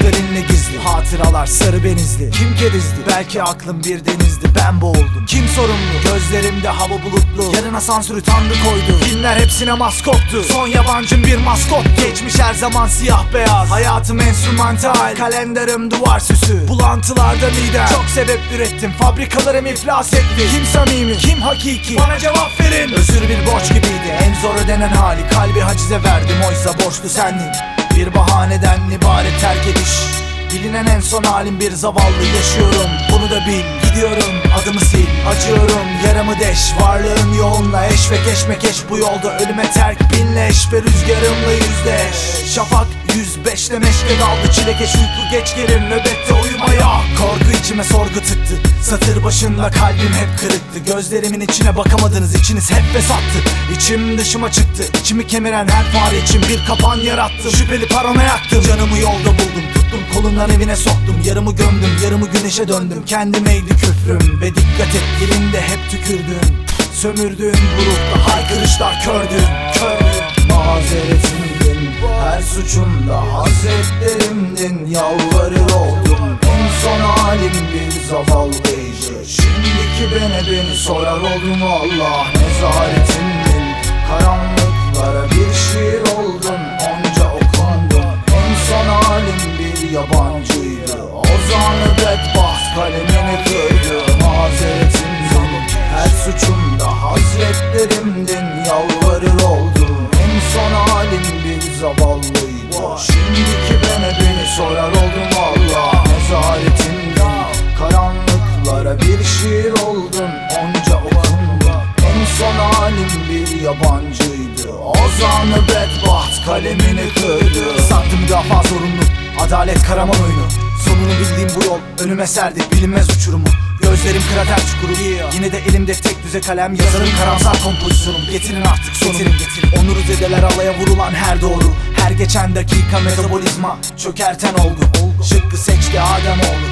Defterinde gizli. Hatıralar sarı benizli. Kim kerizdi? Belki aklım bir denizdi. Ben boğuldum. Kim sorumlu? Gözlerimde hava bulutlu. Yarın asansörü tanrı koydu. Filmler hepsine maskottu. Son yabancım bir maskot. Geçmiş her zaman siyah beyaz. Hayatım enstrümantal. Kalenderim duvar süsü. Bulantılarda midem Çok sebep ürettim. Fabrikalarım iflas etti. Kim samimi? Kim hakiki? Bana cevap verin. Özür bir borç gibiydi. En zor ödenen hali. Kalbi hacize verdim. Oysa borçlu sendin Bir bahaneden ibaret terk ediş Bilinen en son halim bir zavallı yaşıyorum. Bunu da bil gidiyorum. Adımı sil Acıyorum. Yaramı deş Varlığın yoğunla eş ve keşmekeş Bu yolda ölüme terk binleş Ve rüzgarımla yüzleş. Şafak 105'te meşke daldı Çilekeş uyku geç gelir nöbette uyumaya Korku içime sorgu tıktı. Satır başında kalbim hep kırıktı. Gözlerimin içine bakamadınız. İçiniz hep fesattı. İçim dışıma çıktı. İçimi kemiren her fare için bir kapan yarattım. Şüpheli parona yaktım Canımı yolda buldum Tuttum kolundan evine soktum. Yarımı gömdüm yarımı güneşe döndüm. Kendimeydi küfrüm Ve dikkat et dilinde hep tükürdüm. Sömürdüğün burukta haykırışlar kördün Kördün Mazeretimdin her suçumda Hazretlerimdin. Yalvarır oldum En son halim bir zavallıydı Şimdiki bene beni sorar oldum. Allah Nezaretimdin Şimdiki bene beni sorar oldum Allah Nezaretimdin karanlıklara bir şiir oldun Onca okundum en son halim bir yabancıydı. Ozanı bedbaht kalemini kırdı. Sattı müdafaa zorunlu Adalet karaman oyunu. Sonunu bildiğim bu yol önüme serdi bilinmez uçurumu. Gözlerim krater çukuru. Yine de elimde tek düze kalem Yazarım karamsar kompozisyonum. Getirin artık sonumu getirin, getirin. Onuru zedeler alaya vurulan her doğru Her geçen dakika metabolizma. Çökerten olgu. Şıkkı seçti Ademoğlu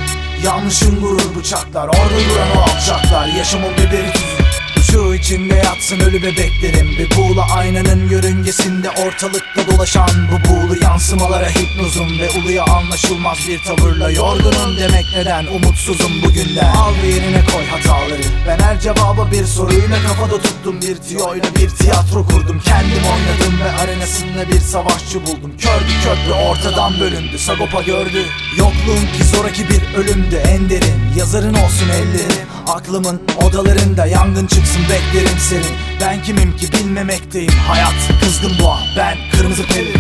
Yanlışın gurur bıçaklar. Orada duran o alçaklar. Yaşamın biberi tüzü. Şu içinde yatsın ölü bebeklerim. Bir buğula aynanın yörüngesinde ortalıkta dolaşan Bu buğulu yansımalara hipnozum Ve uluya anlaşılmaz bir tavırla yorgunum demek neden umutsuzum bugünden Al ve yerine koy hataları. Ben her cevaba bir soruyla kafada tuttum. Bir tiyoyla bir tiyatro kurdum. Kendim oynadım ve arenasında bir savaşçı buldum. Kördü köprü ortadan bölündü. Sagopa gördü. Yokluğun ki zoraki bir ölümdü. En derin Yazarın olsun ellerin Aklımın odalarında yangın çıksın beklerim senin Ben kimim ki bilmemekteyim. Hayat kızgın boğa ben kırmızı peri.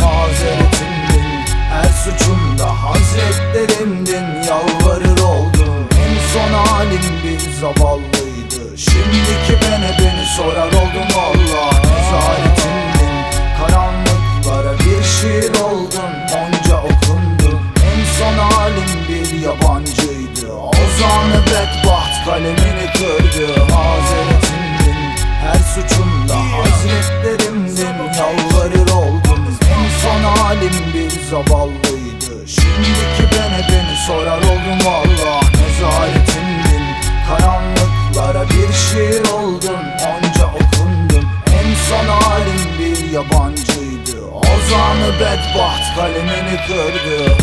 Mazeretimdin her suçumda Hazretlerimdin. Yalvarır oldum En son halim bir zavallıydı. Şimdiki bene beni sorar oldum Allah Nezaretimdin karanlıklara bir şiir oldun Onca okundun en son halim bir yabancıydı. Ozanı bedbaht kalemini kırdı. Mazeretimdin her suçumda Hazretlerimdin yalvarır oldum. En son halim bir zavallıydı. Şimdiki bene beni sorar oldum Allah Nezaretimdin karanlıklara bir şiir oldun Onca okundun. En son halim bir yabancıydı. Ozanı bedbaht kalemini kırdı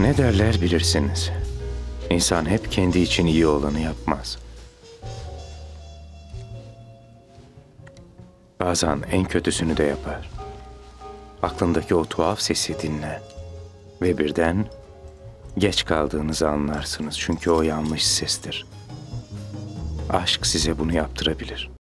Ne derler bilirsiniz. İnsan hep kendi için iyi olanı yapmaz. Bazen en kötüsünü de yapar. Aklındaki o tuhaf sesi dinle. Ve birden geç kaldığınızı anlarsınız çünkü o yanlış sestir. Aşk size bunu yaptırabilir.